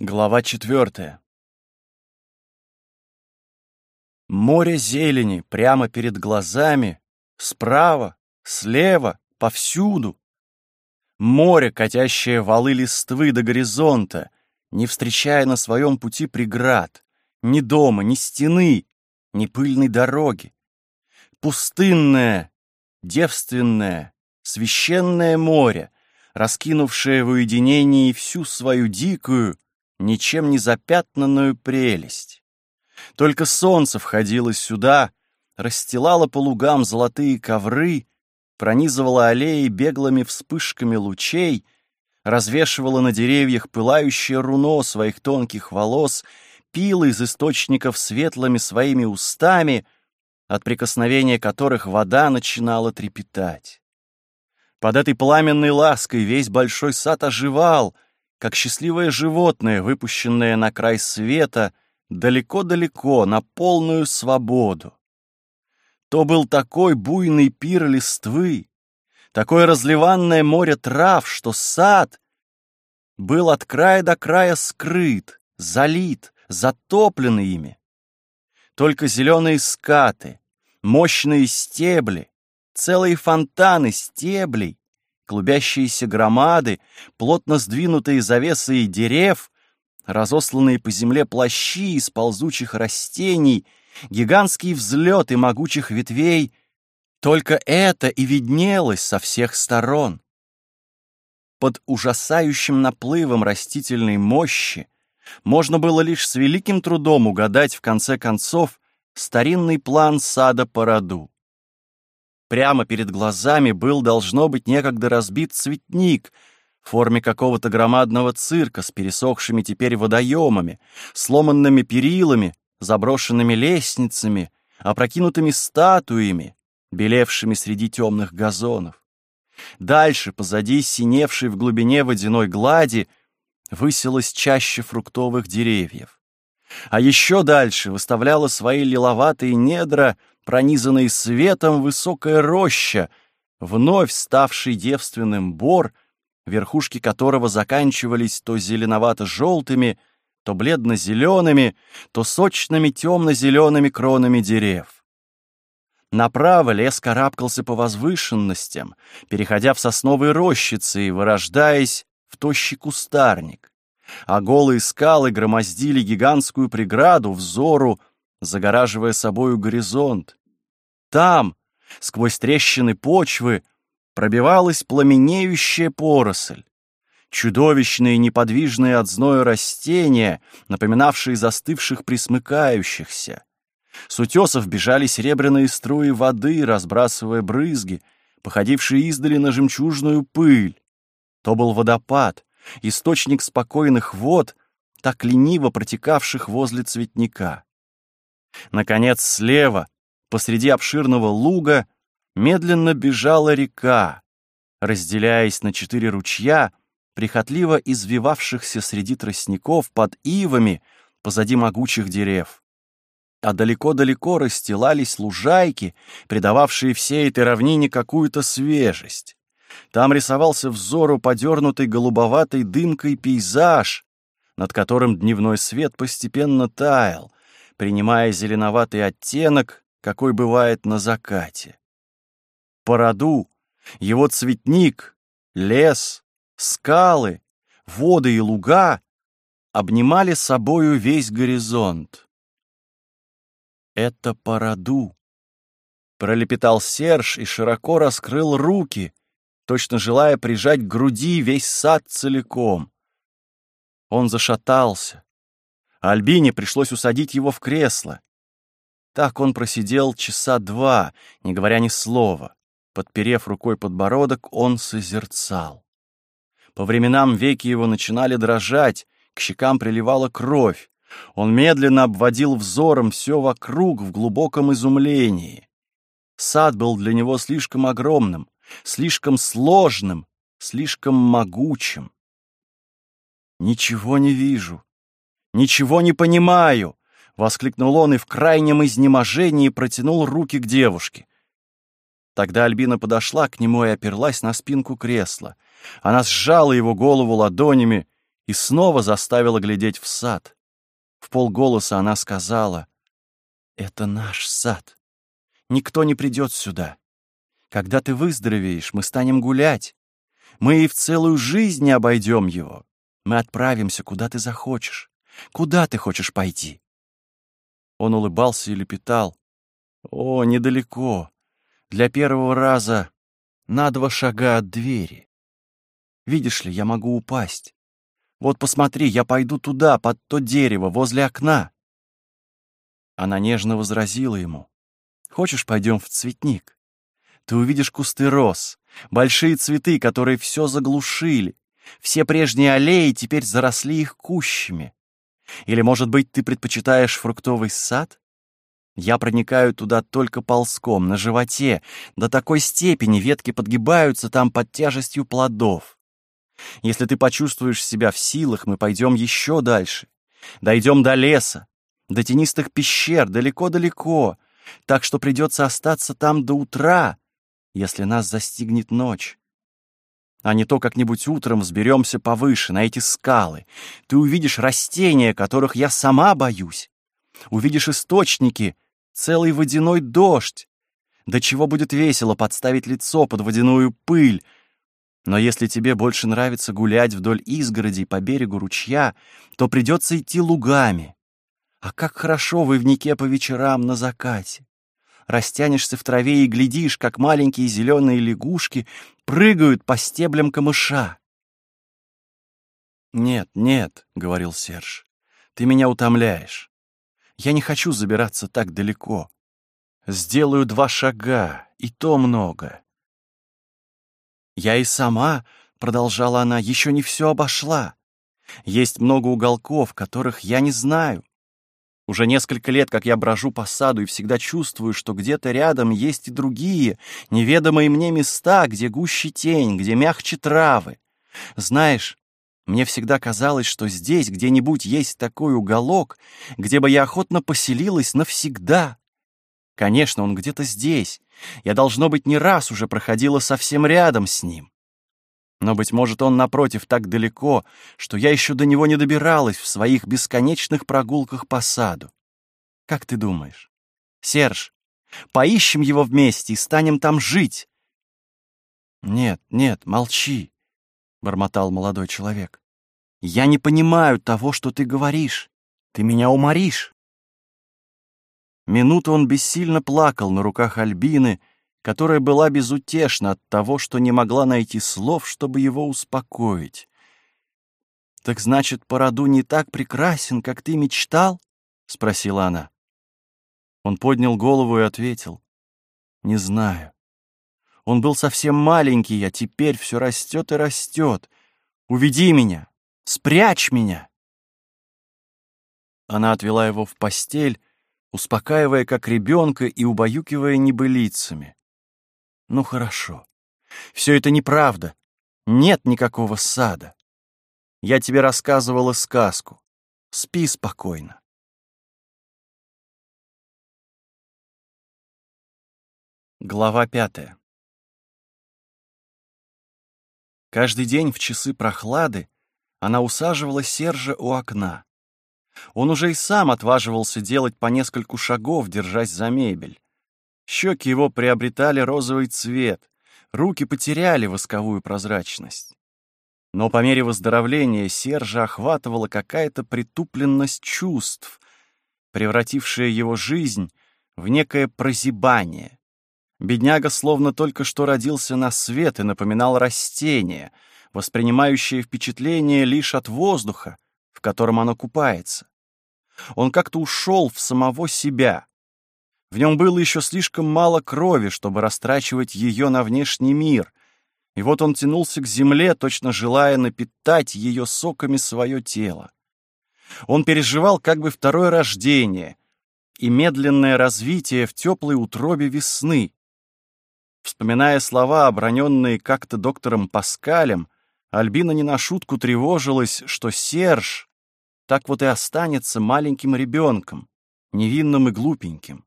Глава четвертая. Море зелени прямо перед глазами, справа, слева, повсюду. Море, катящее валы листвы до горизонта, не встречая на своем пути преград, ни дома, ни стены, ни пыльной дороги. Пустынное, девственное, священное море, раскинувшее в уединении всю свою дикую, ничем не запятнанную прелесть. Только солнце входило сюда, расстилало по лугам золотые ковры, пронизывало аллеи беглыми вспышками лучей, развешивало на деревьях пылающее руно своих тонких волос, пило из источников светлыми своими устами, от прикосновения которых вода начинала трепетать. Под этой пламенной лаской весь большой сад оживал — как счастливое животное, выпущенное на край света, далеко-далеко, на полную свободу. То был такой буйный пир листвы, такое разливанное море трав, что сад был от края до края скрыт, залит, затоплен ими. Только зеленые скаты, мощные стебли, целые фонтаны стеблей клубящиеся громады, плотно сдвинутые завесы дерев, разосланные по земле плащи из ползучих растений, гигантские взлеты могучих ветвей — только это и виднелось со всех сторон. Под ужасающим наплывом растительной мощи можно было лишь с великим трудом угадать, в конце концов, старинный план сада по роду. Прямо перед глазами был, должно быть, некогда разбит цветник в форме какого-то громадного цирка с пересохшими теперь водоемами, сломанными перилами, заброшенными лестницами, опрокинутыми статуями, белевшими среди темных газонов. Дальше, позади синевшей в глубине водяной глади, высилась чаще фруктовых деревьев. А еще дальше выставляла свои лиловатые недра пронизанный светом высокая роща, вновь ставший девственным бор, верхушки которого заканчивались то зеленовато-желтыми, то бледно-зелеными, то сочными темно-зелеными кронами дерев. Направо лес карабкался по возвышенностям, переходя в сосновые рощицы и вырождаясь в тощий кустарник, а голые скалы громоздили гигантскую преграду взору, загораживая собою горизонт, там, сквозь трещины почвы, пробивалась пламенеющая поросль. Чудовищные неподвижные от зноя растения, напоминавшие застывших присмыкающихся. С утесов бежали серебряные струи воды, разбрасывая брызги, походившие издали на жемчужную пыль. То был водопад, источник спокойных вод, так лениво протекавших возле цветника. Наконец, слева, посреди обширного луга медленно бежала река, разделяясь на четыре ручья, прихотливо извивавшихся среди тростников под ивами позади могучих дерев. А далеко-далеко расстилались лужайки, придававшие всей этой равнине какую-то свежесть. Там рисовался взору подернутый голубоватой дымкой пейзаж, над которым дневной свет постепенно таял, принимая зеленоватый оттенок какой бывает на закате. По роду его цветник, лес, скалы, воды и луга обнимали собою весь горизонт. «Это по роду», — пролепетал Серж и широко раскрыл руки, точно желая прижать к груди весь сад целиком. Он зашатался. Альбине пришлось усадить его в кресло. Так он просидел часа два, не говоря ни слова. Подперев рукой подбородок, он созерцал. По временам веки его начинали дрожать, к щекам приливала кровь. Он медленно обводил взором все вокруг в глубоком изумлении. Сад был для него слишком огромным, слишком сложным, слишком могучим. «Ничего не вижу, ничего не понимаю», Воскликнул он и в крайнем изнеможении протянул руки к девушке. Тогда Альбина подошла к нему и оперлась на спинку кресла. Она сжала его голову ладонями и снова заставила глядеть в сад. В полголоса она сказала, «Это наш сад. Никто не придет сюда. Когда ты выздоровеешь, мы станем гулять. Мы и в целую жизнь не обойдем его. Мы отправимся, куда ты захочешь. Куда ты хочешь пойти?» Он улыбался и лепетал. «О, недалеко. Для первого раза на два шага от двери. Видишь ли, я могу упасть. Вот посмотри, я пойду туда, под то дерево, возле окна». Она нежно возразила ему. «Хочешь, пойдем в цветник? Ты увидишь кусты роз, большие цветы, которые все заглушили. Все прежние аллеи теперь заросли их кущами. Или, может быть, ты предпочитаешь фруктовый сад? Я проникаю туда только ползком, на животе. До такой степени ветки подгибаются там под тяжестью плодов. Если ты почувствуешь себя в силах, мы пойдем еще дальше. Дойдем до леса, до тенистых пещер, далеко-далеко, так что придется остаться там до утра, если нас застигнет ночь. А не то как-нибудь утром взберемся повыше, на эти скалы. Ты увидишь растения, которых я сама боюсь. Увидишь источники, целый водяной дождь. До чего будет весело подставить лицо под водяную пыль, но если тебе больше нравится гулять вдоль изгородей по берегу ручья, то придется идти лугами. А как хорошо в Ивнике по вечерам на закате. Растянешься в траве и глядишь, как маленькие зеленые лягушки прыгают по стеблям камыша. «Нет, нет», — говорил Серж, — «ты меня утомляешь. Я не хочу забираться так далеко. Сделаю два шага, и то много. Я и сама, — продолжала она, — еще не все обошла. Есть много уголков, которых я не знаю. Уже несколько лет, как я брожу по саду и всегда чувствую, что где-то рядом есть и другие, неведомые мне места, где гуще тень, где мягче травы. Знаешь, мне всегда казалось, что здесь где-нибудь есть такой уголок, где бы я охотно поселилась навсегда. Конечно, он где-то здесь, я, должно быть, не раз уже проходила совсем рядом с ним. Но, быть может, он, напротив, так далеко, что я еще до него не добиралась в своих бесконечных прогулках по саду. Как ты думаешь? Серж, поищем его вместе и станем там жить. Нет, нет, молчи, — бормотал молодой человек. Я не понимаю того, что ты говоришь. Ты меня уморишь. Минуту он бессильно плакал на руках Альбины, которая была безутешна от того, что не могла найти слов, чтобы его успокоить. «Так значит, по не так прекрасен, как ты мечтал?» — спросила она. Он поднял голову и ответил. «Не знаю. Он был совсем маленький, а теперь все растет и растет. Уведи меня! Спрячь меня!» Она отвела его в постель, успокаивая как ребенка и убаюкивая небылицами. Ну хорошо. Все это неправда. Нет никакого сада. Я тебе рассказывала сказку. Спи спокойно. Глава пятая. Каждый день в часы прохлады она усаживала Сержа у окна. Он уже и сам отваживался делать по нескольку шагов, держась за мебель. Щеки его приобретали розовый цвет, руки потеряли восковую прозрачность. Но по мере выздоровления Сержа охватывала какая-то притупленность чувств, превратившая его жизнь в некое прозябание. Бедняга словно только что родился на свет и напоминал растение, воспринимающее впечатление лишь от воздуха, в котором оно купается. Он как-то ушел в самого себя. В нем было еще слишком мало крови, чтобы растрачивать ее на внешний мир, и вот он тянулся к земле, точно желая напитать ее соками свое тело. Он переживал как бы второе рождение и медленное развитие в теплой утробе весны. Вспоминая слова, оброненные как-то доктором Паскалем, Альбина не на шутку тревожилась, что Серж так вот и останется маленьким ребенком, невинным и глупеньким.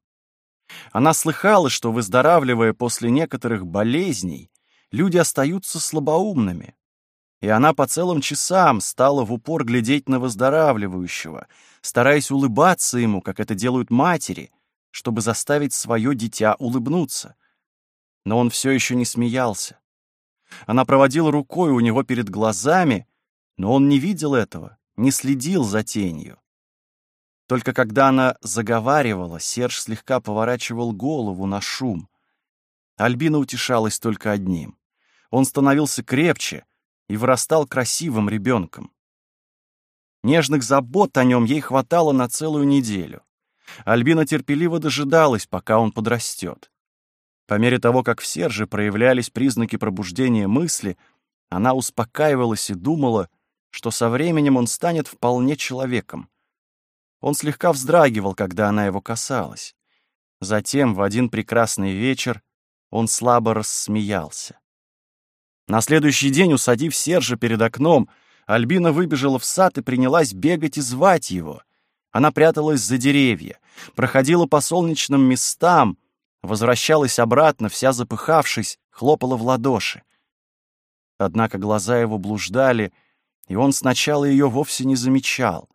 Она слыхала, что, выздоравливая после некоторых болезней, люди остаются слабоумными. и она по целым часам стала в упор глядеть на выздоравливающего, стараясь улыбаться ему, как это делают матери, чтобы заставить свое дитя улыбнуться. Но он все еще не смеялся. Она проводила рукой у него перед глазами, но он не видел этого, не следил за тенью. Только когда она заговаривала, Серж слегка поворачивал голову на шум. Альбина утешалась только одним. Он становился крепче, и вырастал красивым ребенком. Нежных забот о нем ей хватало на целую неделю. Альбина терпеливо дожидалась, пока он подрастет. По мере того, как в Серже проявлялись признаки пробуждения мысли, она успокаивалась и думала, что со временем он станет вполне человеком. Он слегка вздрагивал, когда она его касалась. Затем, в один прекрасный вечер, он слабо рассмеялся. На следующий день, усадив Сержа перед окном, Альбина выбежала в сад и принялась бегать и звать его. Она пряталась за деревья, проходила по солнечным местам, возвращалась обратно, вся запыхавшись, хлопала в ладоши. Однако глаза его блуждали, и он сначала ее вовсе не замечал.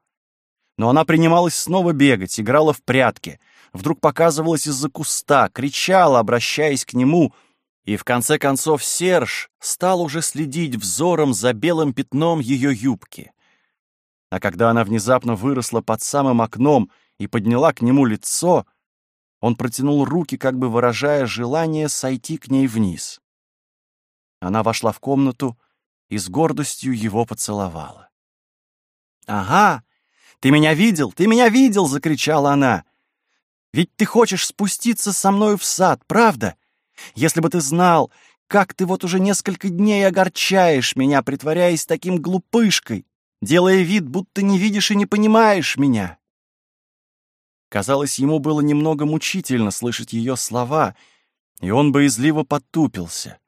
Но она принималась снова бегать, играла в прятки, вдруг показывалась из-за куста, кричала, обращаясь к нему — и в конце концов Серж стал уже следить взором за белым пятном ее юбки. А когда она внезапно выросла под самым окном и подняла к нему лицо, он протянул руки, как бы выражая желание сойти к ней вниз. Она вошла в комнату и с гордостью его поцеловала. «Ага, ты меня видел, ты меня видел!» — закричала она. «Ведь ты хочешь спуститься со мною в сад, правда? Если бы ты знал, как ты вот уже несколько дней огорчаешь меня, притворяясь таким глупышкой, делая вид, будто не видишь и не понимаешь меня. Казалось, ему было немного мучительно слышать ее слова, и он боязливо потупился.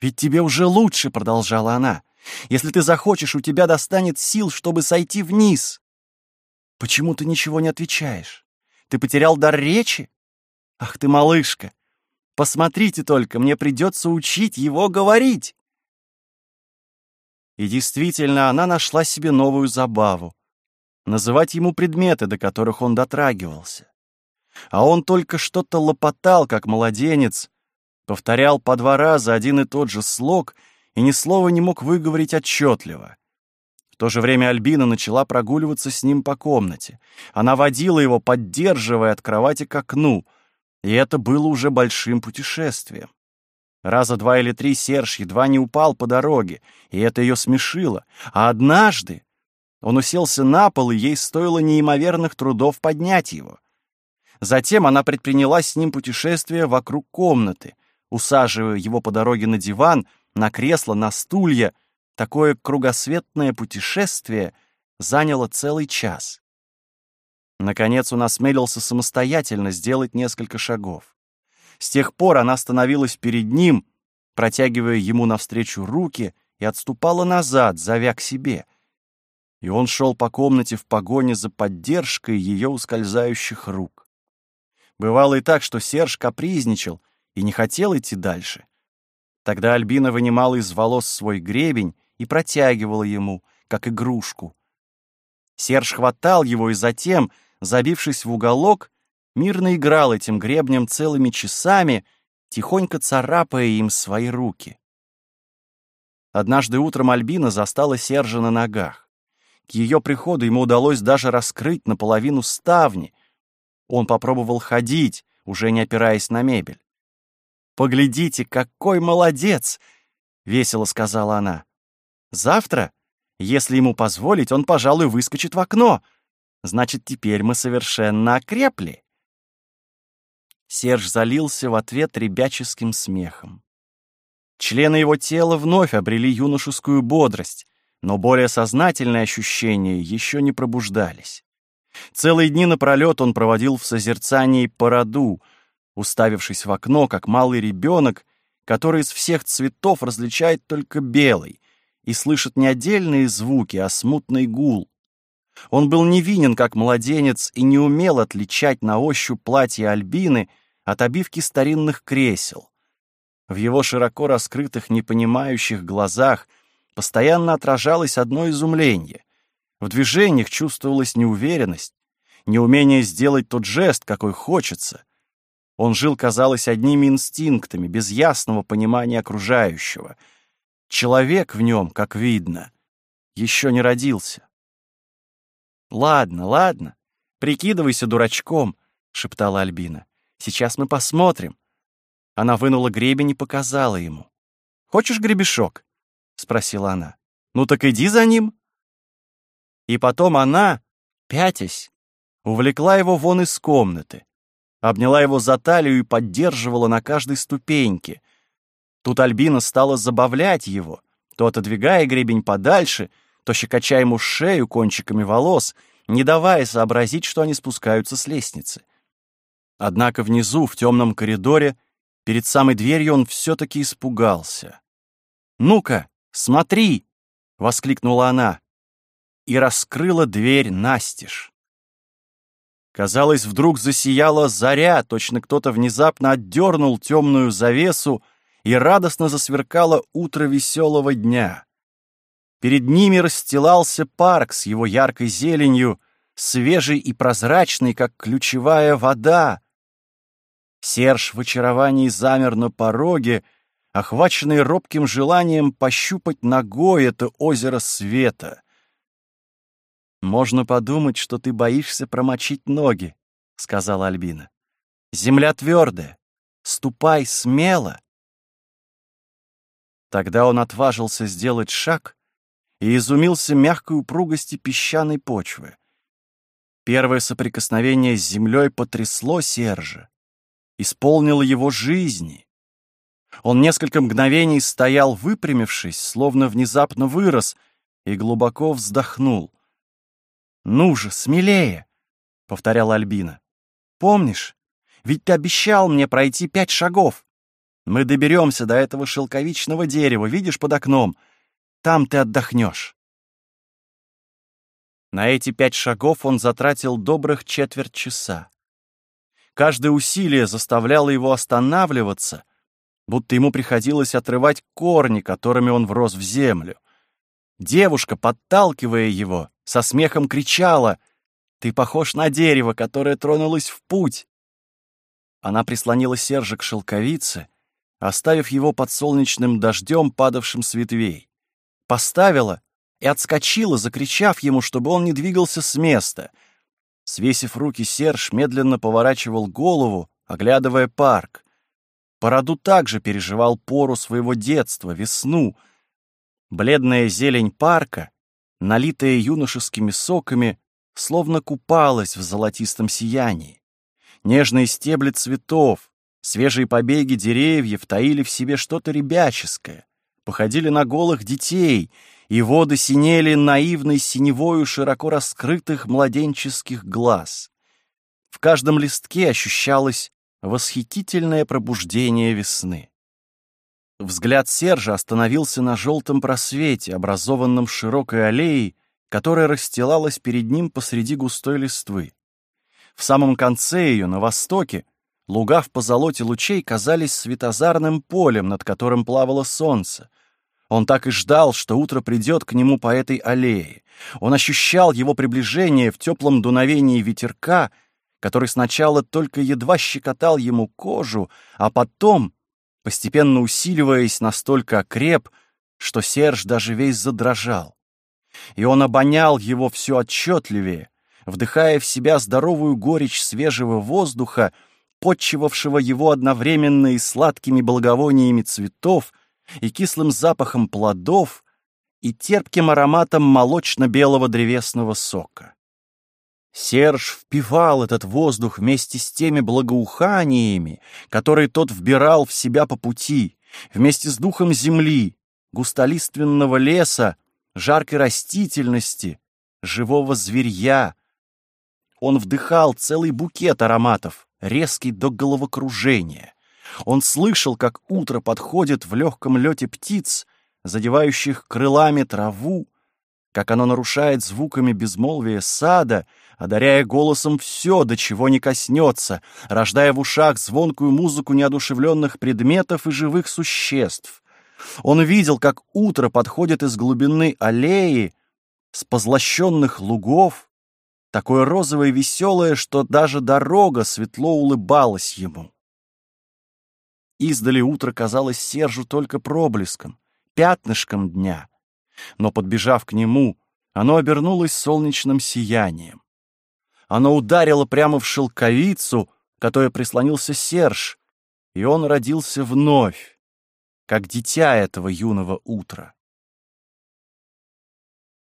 «Ведь тебе уже лучше», — продолжала она. «Если ты захочешь, у тебя достанет сил, чтобы сойти вниз». «Почему ты ничего не отвечаешь? Ты потерял дар речи? Ах ты, малышка! Посмотрите только, мне придется учить его говорить. И действительно, она нашла себе новую забаву — называть ему предметы, до которых он дотрагивался. А он только что-то лопотал, как младенец, повторял по два раза один и тот же слог и ни слова не мог выговорить отчетливо. То же время Альбина начала прогуливаться с ним по комнате. Она водила его, поддерживая от кровати к окну — и это было уже большим путешествием. Раза два или три Серж едва не упал по дороге, и это ее смешило. А однажды он уселся на пол, и ей стоило неимоверных трудов поднять его. Затем она предприняла с ним путешествие вокруг комнаты, усаживая его по дороге на диван, на кресло, на стулья. Такое кругосветное путешествие заняло целый час. Наконец он осмелился самостоятельно сделать несколько шагов. С тех пор она становилась перед ним, протягивая ему навстречу руки, и отступала назад, зовя к себе. И он шел по комнате в погоне за поддержкой ее ускользающих рук. Бывало и так, что Серж капризничал и не хотел идти дальше. Тогда Альбина вынимала из волос свой гребень и протягивала ему, как игрушку. Серж хватал его и затем, забившись в уголок, мирно играл этим гребнем целыми часами, тихонько царапая им свои руки. Однажды утром Альбина застала Сержа на ногах. К ее приходу ему удалось даже раскрыть наполовину ставни. Он попробовал ходить, уже не опираясь на мебель. «Поглядите, какой молодец!» — весело сказала она. «Завтра, если ему позволить, он, пожалуй, выскочит в окно. Значит, теперь мы совершенно окрепли. Серж залился в ответ ребяческим смехом. Члены его тела вновь обрели юношескую бодрость, но более сознательные ощущения еще не пробуждались. Целые дни напролет он проводил в созерцании по роду, уставившись в окно, как малый ребенок, который из всех цветов различает только белый и слышит не отдельные звуки, а смутный гул, он был невинен, как младенец, и не умел отличать на ощупь платье Альбины от обивки старинных кресел. В его широко раскрытых, непонимающих глазах постоянно отражалось одно изумление. В движениях чувствовалась неуверенность, неумение сделать тот жест, какой хочется. Он жил, казалось, одними инстинктами, без ясного понимания окружающего. Человек в нем, как видно, еще не родился. «Ладно, ладно, прикидывайся дурачком», — шептала Альбина. «Сейчас мы посмотрим». Она вынула гребень и показала ему. «Хочешь гребешок?» — спросила она. «Ну так иди за ним». И потом она, пятясь, увлекла его вон из комнаты, обняла его за талию и поддерживала на каждой ступеньке. Тут Альбина стала забавлять его, то отодвигая гребень подальше, то щекоча ему шею кончиками волос, не давая сообразить, что они спускаются с лестницы. Однако внизу, в темном коридоре, перед самой дверью он все-таки испугался. «Ну-ка, смотри!» — воскликнула она и раскрыла дверь настежь. Казалось, вдруг засияла заря, точно кто-то внезапно отдернул темную завесу, и радостно засверкало утро веселого дня. Перед ними расстилался парк с его яркой зеленью, свежий и прозрачный, как ключевая вода. Серж в очаровании замер на пороге, охваченный робким желанием пощупать ногой это озеро света. «Можно подумать, что ты боишься промочить ноги», — сказала Альбина. «Земля твердая. Ступай смело». Тогда он отважился сделать шаг и изумился мягкой упругости песчаной почвы. Первое соприкосновение с землей потрясло Сержа, исполнило его жизни. Он несколько мгновений стоял выпрямившись, словно внезапно вырос, и глубоко вздохнул. «Ну же, смелее!» — повторяла Альбина. «Помнишь? Ведь ты обещал мне пройти пять шагов. Мы доберемся до этого шелковичного дерева, видишь, под окном. Там ты отдохнешь». На эти пять шагов он затратил добрых четверть часа. Каждое усилие заставляло его останавливаться, будто ему приходилось отрывать корни, которыми он врос в землю. Девушка, подталкивая его, со смехом кричала «Ты похож на дерево, которое тронулось в путь!» Она прислонила Сержа к шелковице, оставив его под солнечным дождем, падавшим с ветвей. Поставила и отскочила, закричав ему, чтобы он не двигался с места. Свесив руки, Серж медленно поворачивал голову, оглядывая парк. Породу также переживал пору своего детства, весну — Бледная зелень парка, налитая юношескими соками, словно купалась в золотистом сиянии. Нежные стебли цветов, свежие побеги деревьев таили в себе что-то ребяческое, походили на голых детей, и воды синели наивной синевою широко раскрытых младенческих глаз. В каждом листке ощущалось восхитительное пробуждение весны. Взгляд Сержа остановился на желтом просвете, образованном широкой аллеей, которая расстилалась перед ним посреди густой листвы. В самом конце ее, на востоке, луга в позолоте лучей казались светозарным полем, над которым плавало солнце. Он так и ждал, что утро придет к нему по этой аллее. Он ощущал его приближение в теплом дуновении ветерка, который сначала только едва щекотал ему кожу, а потом — постепенно усиливаясь настолько окреп, что Серж даже весь задрожал. И он обонял его все отчетливее, вдыхая в себя здоровую горечь свежего воздуха, подчивавшего его одновременно и сладкими благовониями цветов, и кислым запахом плодов, и терпким ароматом молочно-белого древесного сока. Серж впивал этот воздух вместе с теми благоуханиями, которые тот вбирал в себя по пути, вместе с духом земли, густолиственного леса, жаркой растительности, живого зверья. Он вдыхал целый букет ароматов, резкий до головокружения. Он слышал, как утро подходит в легком лете птиц, задевающих крылами траву, как оно нарушает звуками безмолвия сада, одаряя голосом все, до чего не коснется, рождая в ушах звонкую музыку неодушевленных предметов и живых существ. Он видел, как утро подходит из глубины аллеи, с позлощенных лугов, такое розовое и веселое, что даже дорога светло улыбалась ему. Издали утро казалось Сержу только проблеском, пятнышком дня, но, подбежав к нему, оно обернулось солнечным сиянием. Оно ударило прямо в шелковицу, которой прислонился Серж, и он родился вновь, как дитя этого юного утра.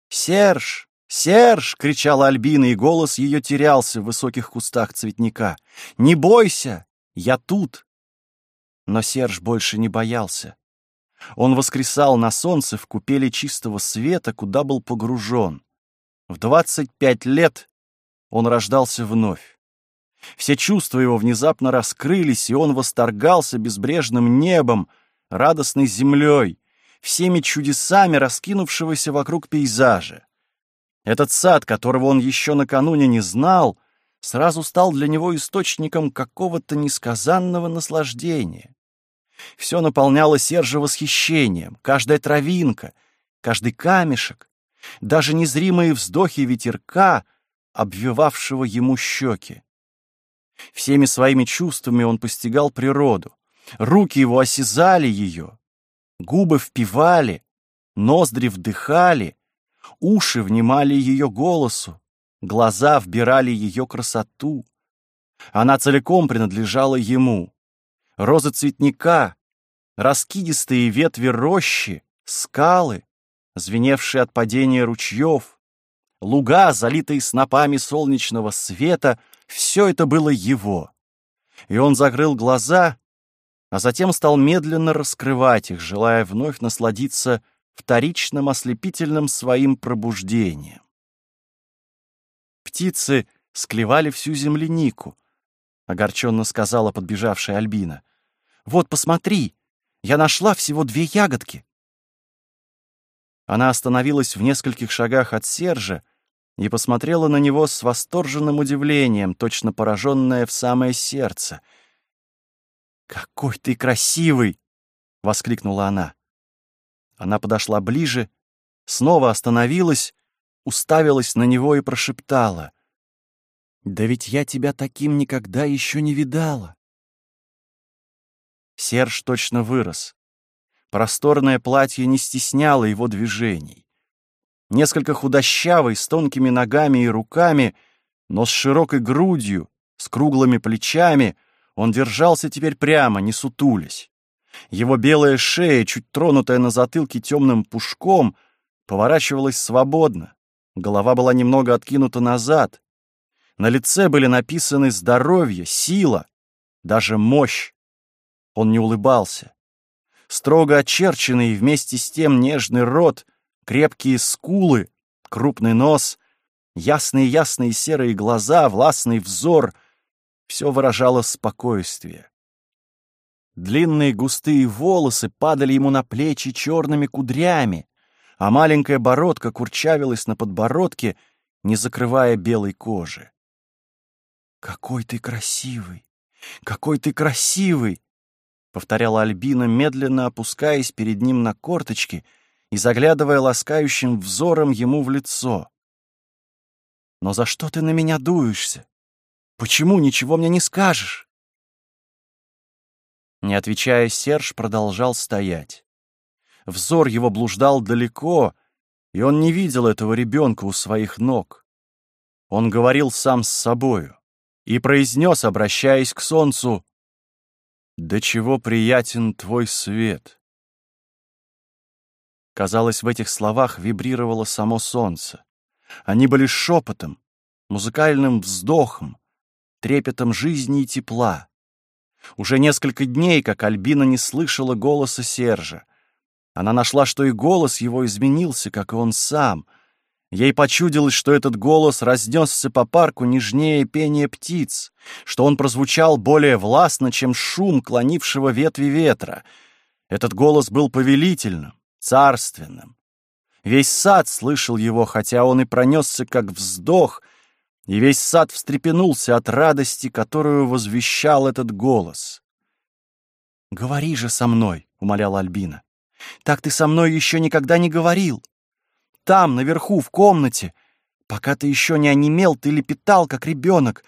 «Серж! Серж!» — кричала Альбина, и голос ее терялся в высоких кустах цветника. «Не бойся! Я тут!» Но Серж больше не боялся. Он воскресал на солнце в купели чистого света, куда был погружен. В двадцать пять лет он рождался вновь. Все чувства его внезапно раскрылись, и он восторгался безбрежным небом, радостной землей, всеми чудесами раскинувшегося вокруг пейзажа. Этот сад, которого он еще накануне не знал, сразу стал для него источником какого-то несказанного наслаждения. Все наполняло Сержа восхищением, каждая травинка, каждый камешек, даже незримые вздохи ветерка, обвивавшего ему щеки. Всеми своими чувствами он постигал природу. Руки его осязали ее, губы впивали, ноздри вдыхали, уши внимали ее голосу, глаза вбирали ее красоту. Она целиком принадлежала ему розы цветника, раскидистые ветви рощи, скалы, звеневшие от падения ручьев, луга, залитые снопами солнечного света, все это было его. И он закрыл глаза, а затем стал медленно раскрывать их, желая вновь насладиться вторичным ослепительным своим пробуждением. Птицы склевали всю землянику, — огорченно сказала подбежавшая Альбина. Вот, посмотри, я нашла всего две ягодки. Она остановилась в нескольких шагах от Сержа и посмотрела на него с восторженным удивлением, точно пораженная в самое сердце. «Какой ты красивый!» — воскликнула она. Она подошла ближе, снова остановилась, уставилась на него и прошептала. «Да ведь я тебя таким никогда еще не видала!» Серж точно вырос. Просторное платье не стесняло его движений. Несколько худощавый, с тонкими ногами и руками, но с широкой грудью, с круглыми плечами, он держался теперь прямо, не сутулясь. Его белая шея, чуть тронутая на затылке темным пушком, поворачивалась свободно. Голова была немного откинута назад. На лице были написаны здоровье, сила, даже мощь. Он не улыбался. Строго очерченный вместе с тем нежный рот, крепкие скулы, крупный нос, ясные-ясные серые глаза, властный взор — все выражало спокойствие. Длинные густые волосы падали ему на плечи черными кудрями, а маленькая бородка курчавилась на подбородке, не закрывая белой кожи. «Какой ты красивый! Какой ты красивый!» — повторяла Альбина, медленно опускаясь перед ним на корточки и заглядывая ласкающим взором ему в лицо. «Но за что ты на меня дуешься? Почему ничего мне не скажешь?» Не отвечая, Серж продолжал стоять. Взор его блуждал далеко, и он не видел этого ребенка у своих ног. Он говорил сам с собою и произнес, обращаясь к солнцу, до чего приятен твой свет. Казалось, в этих словах вибрировало само солнце. Они были шепотом, музыкальным вздохом, трепетом жизни и тепла. Уже несколько дней, как Альбина не слышала голоса Сержа. Она нашла, что и голос его изменился, как и он сам — Ей почудилось, что этот голос разнесся по парку нежнее пения птиц, что он прозвучал более властно, чем шум клонившего ветви ветра. Этот голос был повелительным, царственным. Весь сад слышал его, хотя он и пронесся, как вздох, и весь сад встрепенулся от радости, которую возвещал этот голос. «Говори же со мной», — умоляла Альбина. Так ты со мной еще никогда не говорил. Там, наверху, в комнате, пока ты еще не онемел, ты лепетал, как ребенок.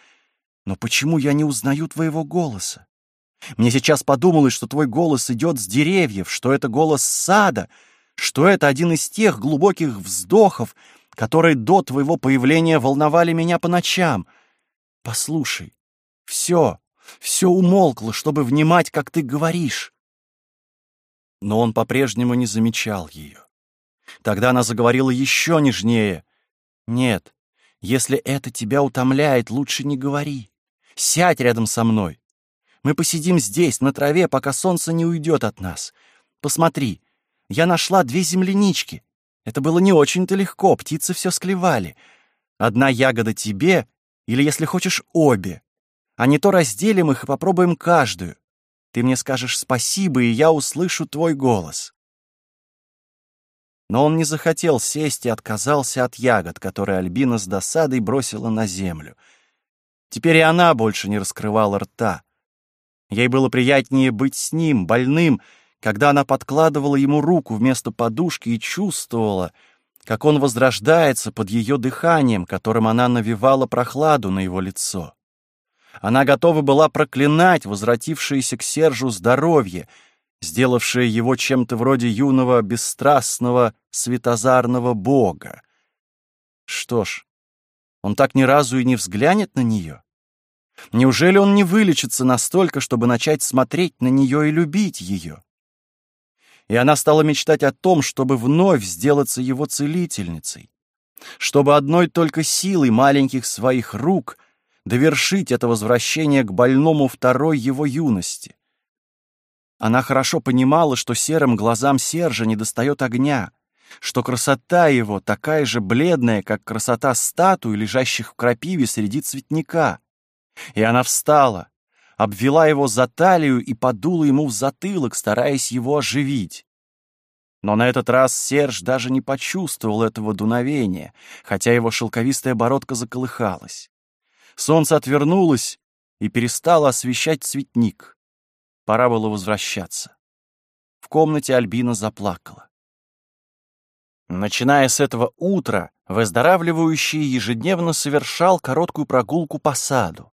Но почему я не узнаю твоего голоса? Мне сейчас подумалось, что твой голос идет с деревьев, что это голос сада, что это один из тех глубоких вздохов, которые до твоего появления волновали меня по ночам. Послушай, все, все умолкло, чтобы внимать, как ты говоришь. Но он по-прежнему не замечал ее. Тогда она заговорила еще нежнее. «Нет, если это тебя утомляет, лучше не говори. Сядь рядом со мной. Мы посидим здесь, на траве, пока солнце не уйдет от нас. Посмотри, я нашла две землянички. Это было не очень-то легко, птицы все склевали. Одна ягода тебе, или, если хочешь, обе. А не то разделим их и попробуем каждую. Ты мне скажешь спасибо, и я услышу твой голос. Но он не захотел сесть и отказался от ягод, которые Альбина с досадой бросила на землю. Теперь и она больше не раскрывала рта. Ей было приятнее быть с ним, больным, когда она подкладывала ему руку вместо подушки и чувствовала, как он возрождается под ее дыханием, которым она навевала прохладу на его лицо. Она готова была проклинать возвратившееся к Сержу здоровье, сделавшее его чем-то вроде юного, бесстрастного, светозарного бога. Что ж, он так ни разу и не взглянет на нее. Неужели он не вылечится настолько, чтобы начать смотреть на нее и любить ее? И она стала мечтать о том, чтобы вновь сделаться его целительницей, чтобы одной только силой маленьких своих рук довершить это возвращение к больному второй его юности. Она хорошо понимала, что серым глазам Сержа недостает огня, что красота его такая же бледная, как красота статуи, лежащих в крапиве среди цветника. И она встала, обвела его за талию и подула ему в затылок, стараясь его оживить. Но на этот раз Серж даже не почувствовал этого дуновения, хотя его шелковистая бородка заколыхалась. Солнце отвернулось и перестало освещать цветник. Пора было возвращаться. В комнате Альбина заплакала. Начиная с этого утра, выздоравливающий ежедневно совершал короткую прогулку по саду.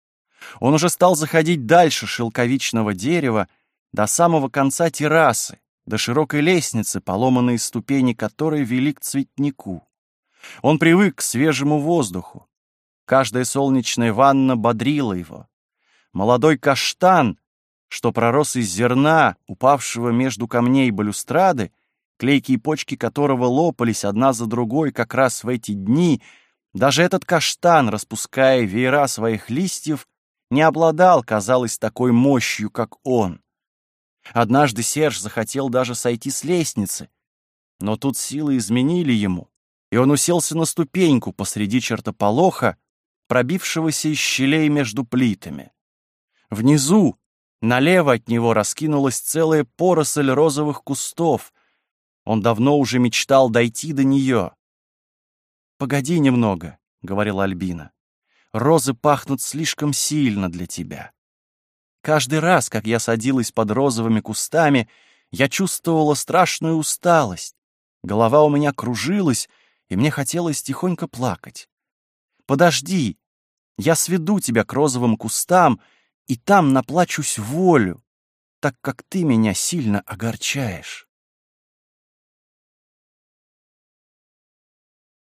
Он уже стал заходить дальше шелковичного дерева до самого конца террасы, до широкой лестницы, поломанные ступени которой вели к цветнику. Он привык к свежему воздуху. Каждая солнечная ванна бодрила его. Молодой каштан, что пророс из зерна, упавшего между камней балюстрады, клейкие почки которого лопались одна за другой как раз в эти дни, даже этот каштан, распуская веера своих листьев, не обладал, казалось, такой мощью, как он. Однажды Серж захотел даже сойти с лестницы, но тут силы изменили ему, и он уселся на ступеньку посреди чертополоха, пробившегося из щелей между плитами. Внизу, налево от него раскинулась целая поросль розовых кустов. Он давно уже мечтал дойти до нее. «Погоди немного», — говорила Альбина розы пахнут слишком сильно для тебя. Каждый раз, как я садилась под розовыми кустами, я чувствовала страшную усталость. Голова у меня кружилась, и мне хотелось тихонько плакать. Подожди, я сведу тебя к розовым кустам, и там наплачусь волю, так как ты меня сильно огорчаешь.